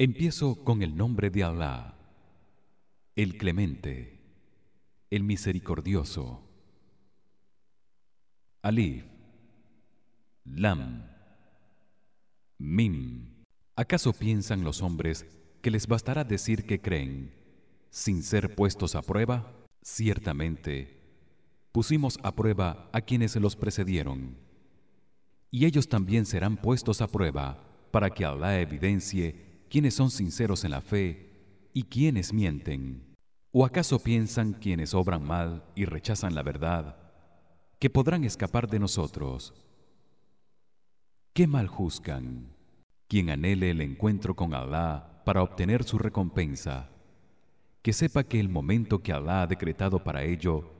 Empiezo con el nombre de Allah, el Clemente, el Misericordioso. Alif Lam Mim ¿Acaso piensan los hombres que les bastará decir que creen sin ser puestos a prueba? Ciertamente pusimos a prueba a quienes los precedieron y ellos también serán puestos a prueba para que Allah evidencie quiénes son sinceros en la fe y quiénes mienten. ¿O acaso piensan quienes obran mal y rechazan la verdad que podrán escapar de nosotros? ¿Qué mal juzgan? Quien anhele el encuentro con Allah para obtener su recompensa, que sepa que el momento que Allah ha decretado para ello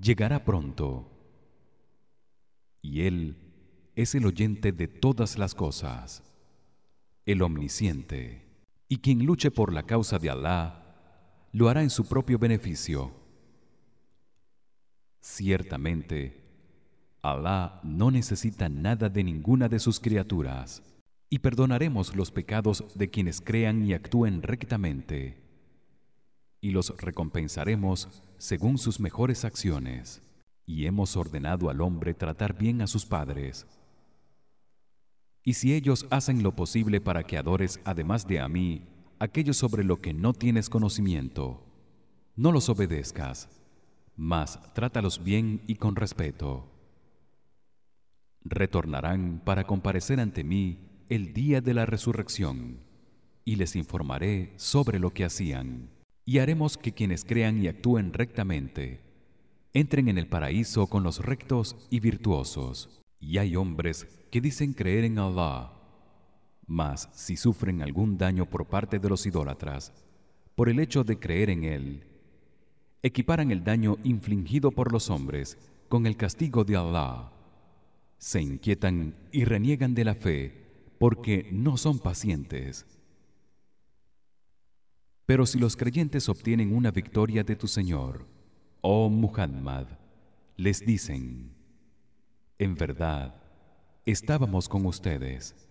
llegará pronto. Y él es el oyente de todas las cosas, el omnisciente. Y quien luche por la causa de Allah lo hará en su propio beneficio. Ciertamente, Allah no necesita nada de ninguna de sus criaturas y perdonaremos los pecados de quienes crean y actúen rectamente y los recompensaremos según sus mejores acciones y hemos ordenado al hombre tratar bien a sus padres y si ellos hacen lo posible para que adores además de a mí aquello sobre lo que no tienes conocimiento no los obedezcas mas trátalos bien y con respeto. Retornarán para comparecer ante mí el día de la resurrección y les informaré sobre lo que hacían. Y haremos que quienes crean y actúen rectamente entren en el paraíso con los rectos y virtuosos y hay hombres que dicen creer en Allah mas si sufren algún daño por parte de los idólatras por el hecho de creer en él equiparan el daño infligido por los hombres con el castigo de Allah se inquietan y reniegan de la fe porque no son pacientes. Pero si los creyentes obtienen una victoria de tu Señor oh Muhammad les dicen en verdad estábamos con ustedes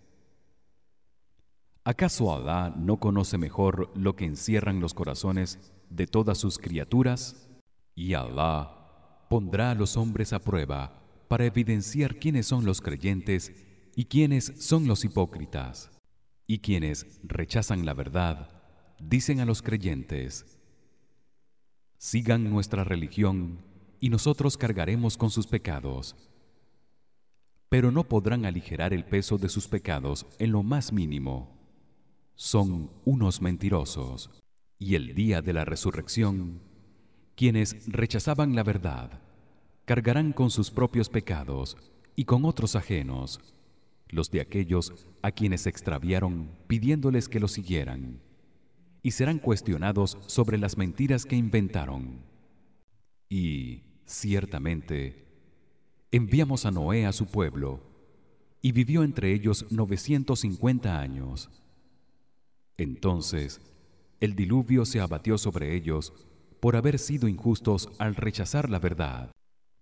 ¿Acaso Allah no conoce mejor lo que encierran los corazones de todas sus criaturas? Y Allah pondrá a los hombres a prueba para evidenciar quiénes son los creyentes y quiénes son los hipócritas. Y quienes rechazan la verdad dicen a los creyentes: Sigan nuestra religión y nosotros cargaremos con sus pecados. Pero no podrán aligerar el peso de sus pecados en lo más mínimo. Son unos mentirosos. Y el día de la resurrección quienes rechazaban la verdad cargarán con sus propios pecados y con otros ajenos los de aquellos a quienes extraviaron pidiéndoles que los siguieran y serán cuestionados sobre las mentiras que inventaron. Y ciertamente enviamos a Noé a su pueblo y vivió entre ellos 950 años. Entonces el diluvio se abatió sobre ellos por haber sido injustos al rechazar la verdad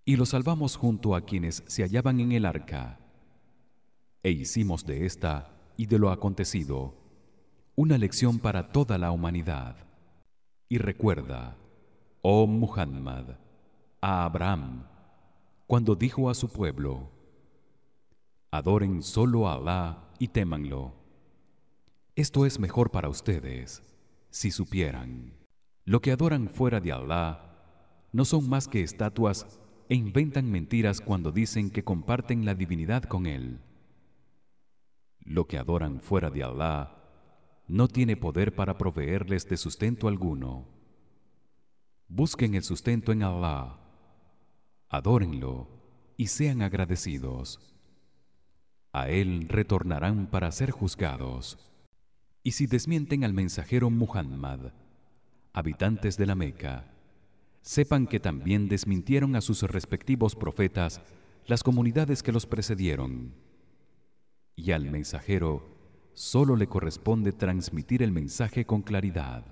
y los salvamos junto a quienes se hallaban en el arca. E hicimos de esta y de lo acontecido una lección para toda la humanidad. Y recuerda oh Muhammad a Abraham cuando dijo a su pueblo adoren solo a Alá y témanlo esto es mejor para ustedes si supieran. Lo que adoran fuera de Allah no son más que estatuas e inventan mentiras cuando dicen que comparten la divinidad con él. Lo que adoran fuera de Allah no tiene poder para proveerles de sustento alguno. Busquen el sustento en Allah. Adórenlo y sean agradecidos. A él retornarán para ser juzgados. Y si desmienten al mensajero Muhammad, habitantes de la Meca, sepan que también desmintieron a sus respectivos profetas las comunidades que los precedieron. Y al mensajero solo le corresponde transmitir el mensaje con claridad.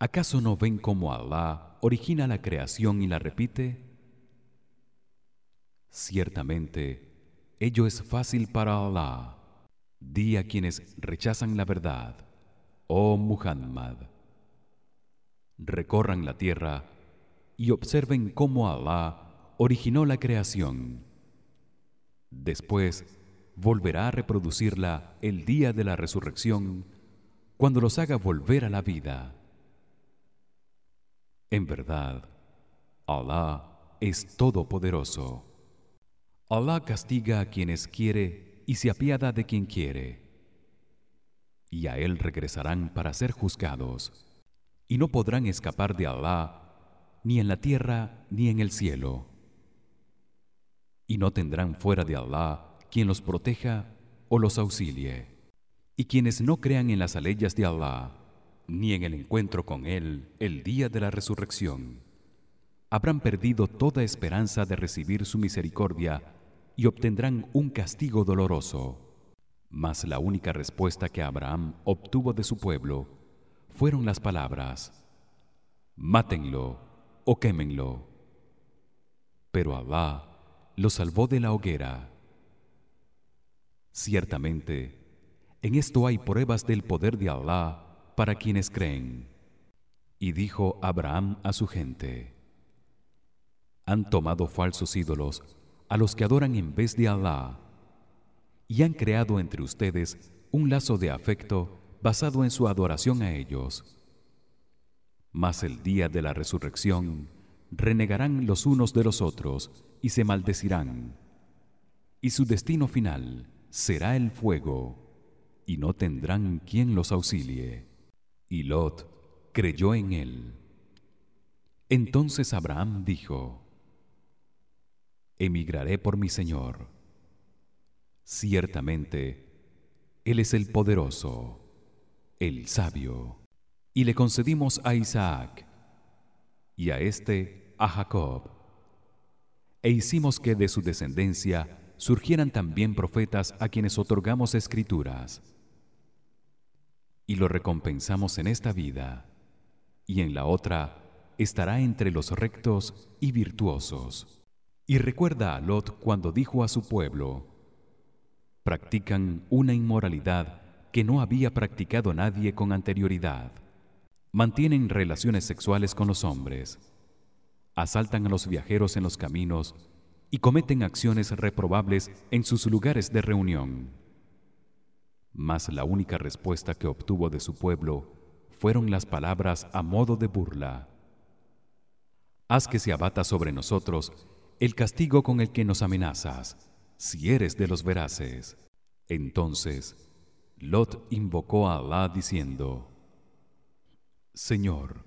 ¿Acaso no ven cómo Allah origina la creación y la repite? Ciertamente, ello es fácil para Allah. Di a quienes rechazan la verdad, oh Muhammad. Recorran la tierra y observen cómo Allah originó la creación. Después volverá a reproducirla el día de la resurrección cuando los haga volver a la vida. En verdad Allah es todopoderoso Allah castiga a quienes quiere y se apiada de quien quiere. Y a él regresarán para ser juzgados. Y no podrán escapar de Allah ni en la tierra ni en el cielo. Y no tendrán fuera de Allah quien los proteja o los auxilie. Y quienes no crean en las leyes de Allah ni en el encuentro con él el día de la resurrección habrán perdido toda esperanza de recibir su misericordia y obtendrán un castigo doloroso. Mas la única respuesta que Abraham obtuvo de su pueblo fueron las palabras mátenlo o quémenlo pero Allah lo salvó de la hoguera. Ciertamente en esto hay pruebas del poder de Allah para quienes creen. Y dijo Abraham a su gente han tomado falsos ídolos a los que adoran en vez de Allah y han creado entre ustedes un lazo de afecto basado en su adoración a ellos. Mas el día de la resurrección renegarán los unos de los otros y se maldecirán y su destino final será el fuego y no tendrán quien los auxilie. Y Lot creyó en él. Entonces Abraham dijo emigraré por mi señor. Ciertamente él es el poderoso el sabio. Y le concedimos a Isaac y a este a Jacob. E hicimos que de su descendencia surgieran también profetas a quienes otorgamos escrituras. Y lo recompensamos en esta vida y en la otra estará entre los rectos y virtuosos y recuerda a Lot cuando dijo a su pueblo: Practican una inmoralidad que no había practicado nadie con anterioridad. Mantienen relaciones sexuales con los hombres. Asaltan a los viajeros en los caminos y cometen acciones reprobables en sus lugares de reunión. Mas la única respuesta que obtuvo de su pueblo fueron las palabras a modo de burla. Haz que se abata sobre nosotros el castigo con el que nos amenazas si eres de los veraces. Entonces Lot invocó a Allah diciendo Señor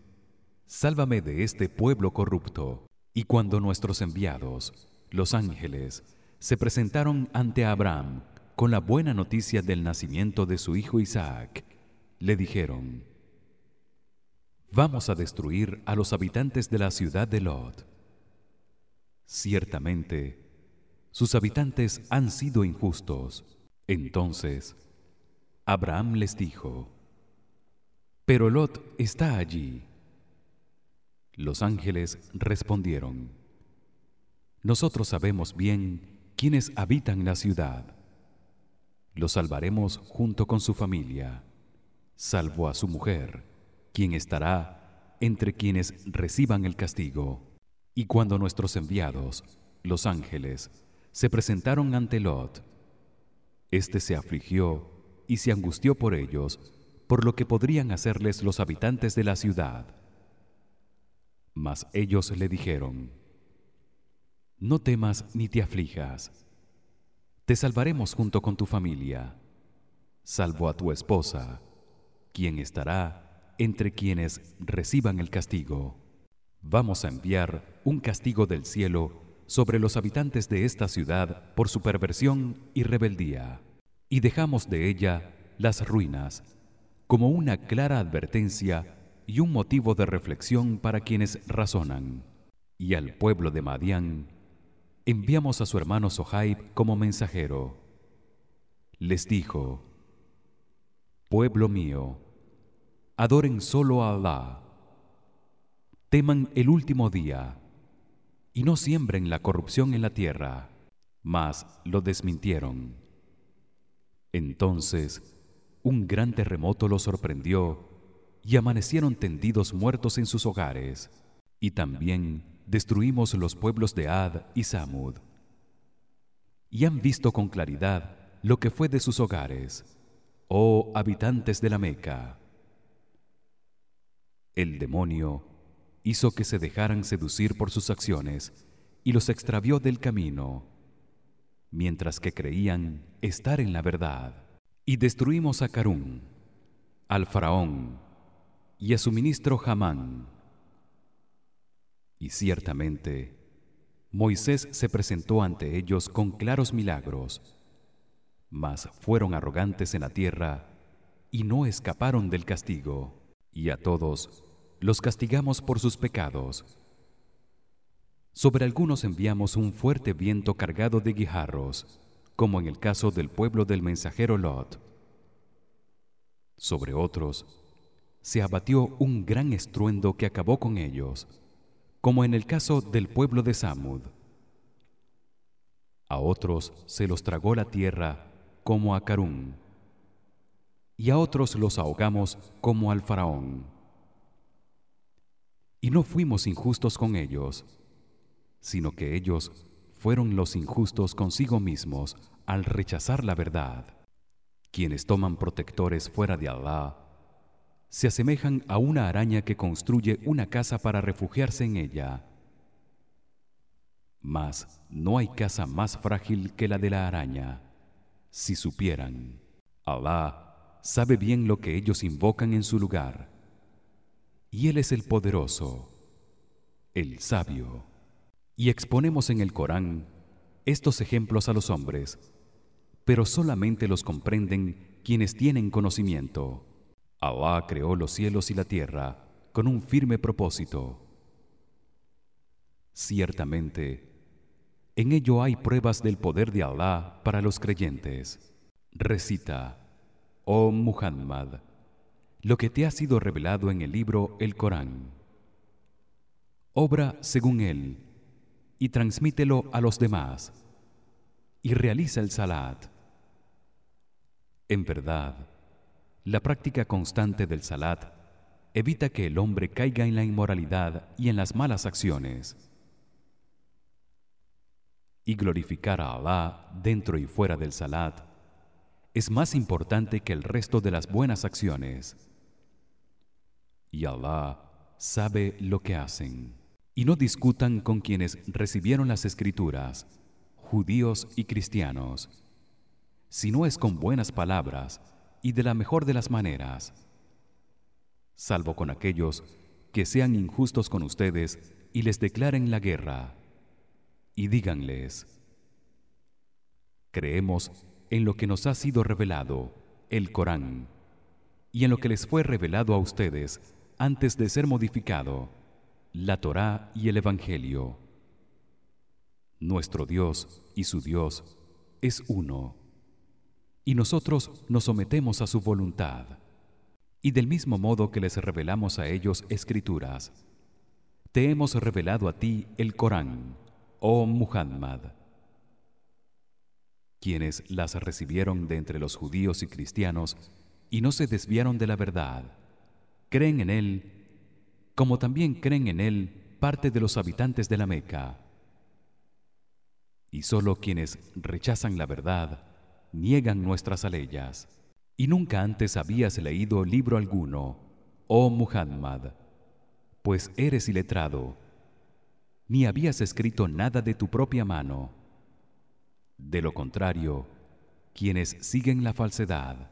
sálvame de este pueblo corrupto. Y cuando nuestros enviados los ángeles se presentaron ante Abraham con la buena noticia del nacimiento de su hijo Isaac le dijeron Vamos a destruir a los habitantes de la ciudad de Lot Ciertamente sus habitantes han sido injustos. Entonces Abraham les dijo: Pero Lot está allí. Los ángeles respondieron: Nosotros sabemos bien quiénes habitan la ciudad. Lo salvaremos junto con su familia, salvo a su mujer, quien estará entre quienes reciban el castigo. Y cuando nuestros enviados, los ángeles, se presentaron ante Lot, éste se afligió y se angustió por ellos, por lo que podrían hacerles los habitantes de la ciudad. Mas ellos le dijeron: No temas ni te aflijas. Te salvaremos junto con tu familia, salvo a tu esposa, quien estará entre quienes reciban el castigo vamos a enviar un castigo del cielo sobre los habitantes de esta ciudad por su perversión y rebeldía. Y dejamos de ella las ruinas como una clara advertencia y un motivo de reflexión para quienes razonan. Y al pueblo de Madián enviamos a su hermano Sohaib como mensajero. Les dijo pueblo mío adoren solo a Allah teman el último día y no siembren la corrupción en la tierra mas lo desmintieron. Entonces un gran terremoto los sorprendió y amanecieron tendidos muertos en sus hogares. Y también destruimos los pueblos de Ad y Samud. Y han visto con claridad lo que fue de sus hogares oh habitantes de la Meca. El demonio hizo que se dejaran seducir por sus acciones y los extravió del camino mientras que creían estar en la verdad. Y destruimos a Carún al faraón y a su ministro Hamán. Y ciertamente Moisés se presentó ante ellos con claros milagros mas fueron arrogantes en la tierra y no escaparon del castigo. Y a todos los castigamos por sus pecados. Sobre algunos enviamos un fuerte viento cargado de guijarros como en el caso del pueblo del mensajero Lot. Sobre otros se abatió un gran estruendo que acabó con ellos como en el caso del pueblo de Samud. A otros se los tragó la tierra como a Carún y a otros los ahogamos como al faraón y no fuimos injustos con ellos sino que ellos fueron los injustos consigo mismos al rechazar la verdad. Quienes toman protectores fuera de Allah se asemejan a una araña que construye una casa para refugiarse en ella. Mas no hay casa más frágil que la de la araña. Si supieran Allah sabe bien lo que ellos invocan en su lugar y él es el poderoso el sabio. Y exponemos en el Corán estos ejemplos a los hombres pero solamente los comprenden quienes tienen conocimiento. Allah creó los cielos y la tierra con un firme propósito. Ciertamente en ello hay pruebas del poder de Allah para los creyentes. Recita oh Muhammad lo que te ha sido revelado en el libro el Corán. Obra según él y transmítelo a los demás y realiza el salat. En verdad la práctica constante del salat evita que el hombre caiga en la inmoralidad y en las malas acciones y glorificar a Allah dentro y fuera del salat es más importante que el resto de las buenas acciones y Allah sabe lo que hacen. Y no discutan con quienes recibieron las escrituras judíos y cristianos si no es con buenas palabras y de la mejor de las maneras. Salvo con aquellos que sean injustos con ustedes y les declaren la guerra y díganles creemos en lo que nos ha sido revelado el Corán y en lo que les fue revelado a ustedes antes de ser modificado la Torá y el evangelio. Nuestro Dios y su Dios es uno y nosotros nos sometemos a su voluntad y del mismo modo que les revelamos a ellos escrituras te hemos revelado a ti el Corán oh Muhammad. Quienes las recibieron de entre los judíos y cristianos y no se desviaron de la verdad creen en él como también creen en él parte de los habitantes de la Meca. Y solo quienes rechazan la verdad niegan nuestras aleyas. Y nunca antes habías leído libro alguno, oh Muhammad, pues eres iletrado, ni habías escrito nada de tu propia mano. De lo contrario, quienes siguen la falsedad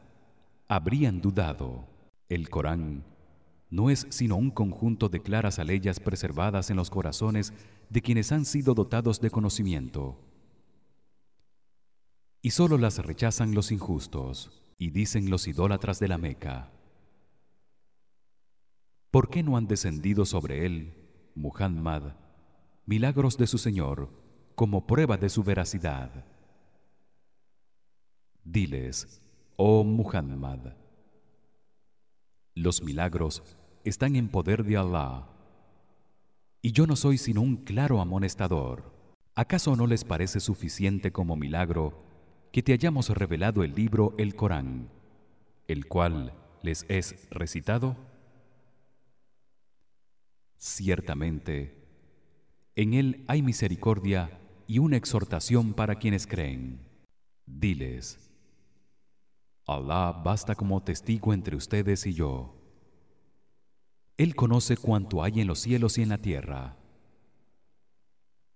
habrían dudado. El Corán no es sino un conjunto de claras aleyas preservadas en los corazones de quienes han sido dotados de conocimiento. Y solo las rechazan los injustos y dicen los idólatras de la Meca. ¿Por qué no han descendido sobre él, Muhammad, milagros de su Señor como prueba de su veracidad? Diles, oh Muhammad, los milagros están en poder de Allah. Y yo no soy sino un claro amonestador. ¿Acaso no les parece suficiente como milagro que te hayamos revelado el libro el Corán el cual les es recitado ciertamente en él hay misericordia y una exhortación para quienes creen diles Allah basta como testigo entre ustedes y yo él conoce cuanto hay en los cielos y en la tierra.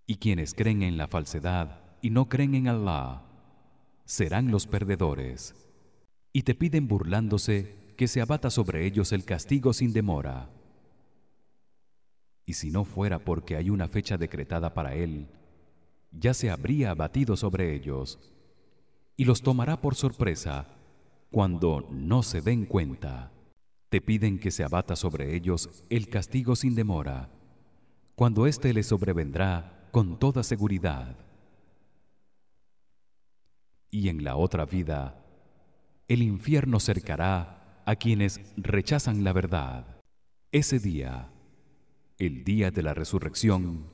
Y quienes creen en la falsedad y no creen en Allah serán los perdedores. Y te piden burlándose que se abata sobre ellos el castigo sin demora. Y si no fuera porque hay una fecha decretada para él ya se habría abatido sobre ellos y los tomará por sorpresa cuando no se den cuenta te piden que se abata sobre ellos el castigo sin demora cuando éste les sobrevendrá con toda seguridad. Y en la otra vida el infierno cercará a quienes rechazan la verdad. Ese día el día de la resurrección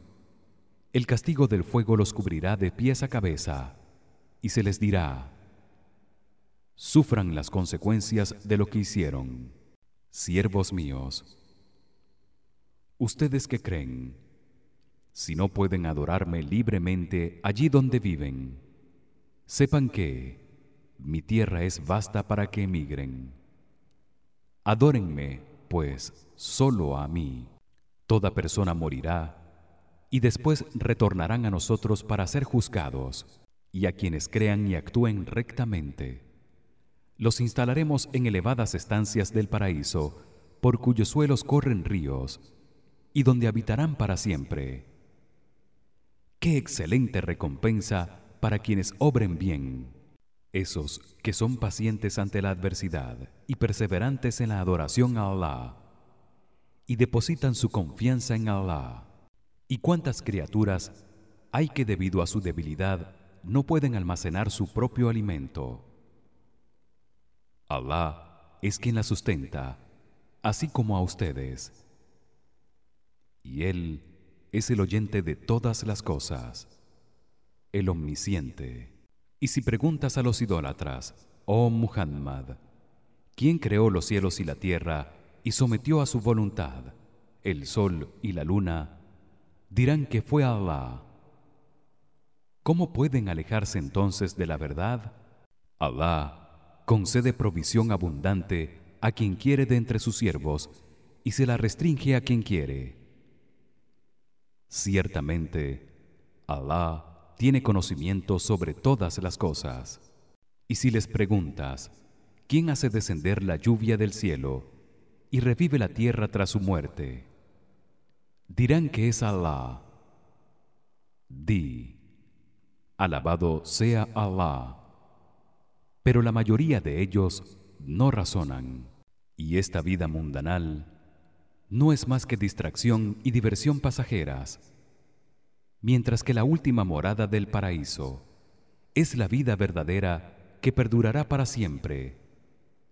el castigo del fuego los cubrirá de pies a cabeza y se les dirá sufran las consecuencias de lo que hicieron siervos míos. Ustedes que creen si no pueden adorarme libremente allí donde viven sepan que mi tierra es vasta para que emigren. Adórenme pues solo a mí. Toda persona morirá y después retornarán a nosotros para ser juzgados y a quienes crean y actúen rectamente los instalaremos en elevadas estancias del paraíso por cuyos suelos corren ríos y donde habitarán para siempre qué excelente recompensa para quienes obren bien esos que son pacientes ante la adversidad y perseverantes en la adoración a Allah y depositan su confianza en Allah. ¿Y cuántas criaturas hay que debido a su debilidad no pueden almacenar su propio alimento? Allah es quien la sustenta, así como a ustedes. Y él es el oyente de todas las cosas, el omnisciente. Y si preguntas a los idólatras, oh Muhammad, ¿quién creó los cielos y la tierra y sometió a su voluntad el sol y la luna dirán que fue Allah ¿Cómo pueden alejarse entonces de la verdad? Allah concede provisión abundante a quien quiere de entre sus siervos y se la restringe a quien quiere. Ciertamente, Allah tiene conocimiento sobre todas las cosas. Y si les preguntas, ¿quién hace descender la lluvia del cielo y revive la tierra tras su muerte. Dirán que es Allah. Di: Alabado sea Allah. Pero la mayoría de ellos no razonan, y esta vida mundanal no es más que distracción y diversión pasajeras, mientras que la última morada del paraíso es la vida verdadera que perdurará para siempre,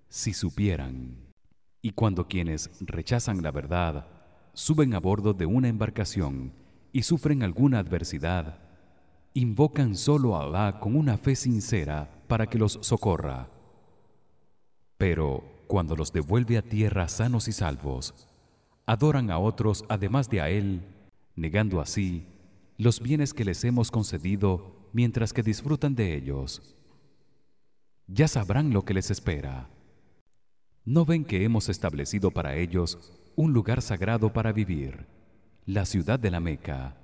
si supieran. Y cuando quienes rechazan la verdad suben a bordo de una embarcación y sufren alguna adversidad, invocan solo a Allah con una fe sincera para que los socorra. Pero cuando los devuelve a tierra sanos y salvos, adoran a otros además de a él, negando así los bienes que les hemos concedido mientras que disfrutan de ellos. Ya sabrán lo que les espera. ¿No ven que hemos establecido para ellos un lugar sagrado para vivir, la ciudad de la Meca,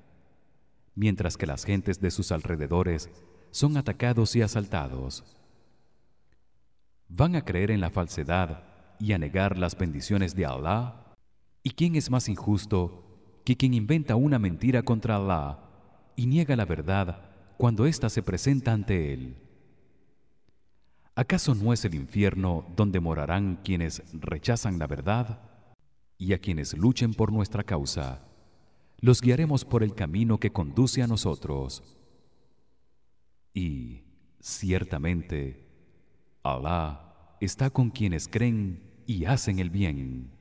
mientras que las gentes de sus alrededores son atacados y asaltados? ¿Van a creer en la falsedad y a negar las bendiciones de Allah? ¿Y quién es más injusto que quien inventa una mentira contra Allah y niega la verdad cuando ésta se presenta ante él? ¿Acaso no es el infierno donde morarán quienes rechazan la verdad? Y a quienes luchen por nuestra causa, los guiaremos por el camino que conduce a nosotros. Y ciertamente Allah está con quienes creen y hacen el bien.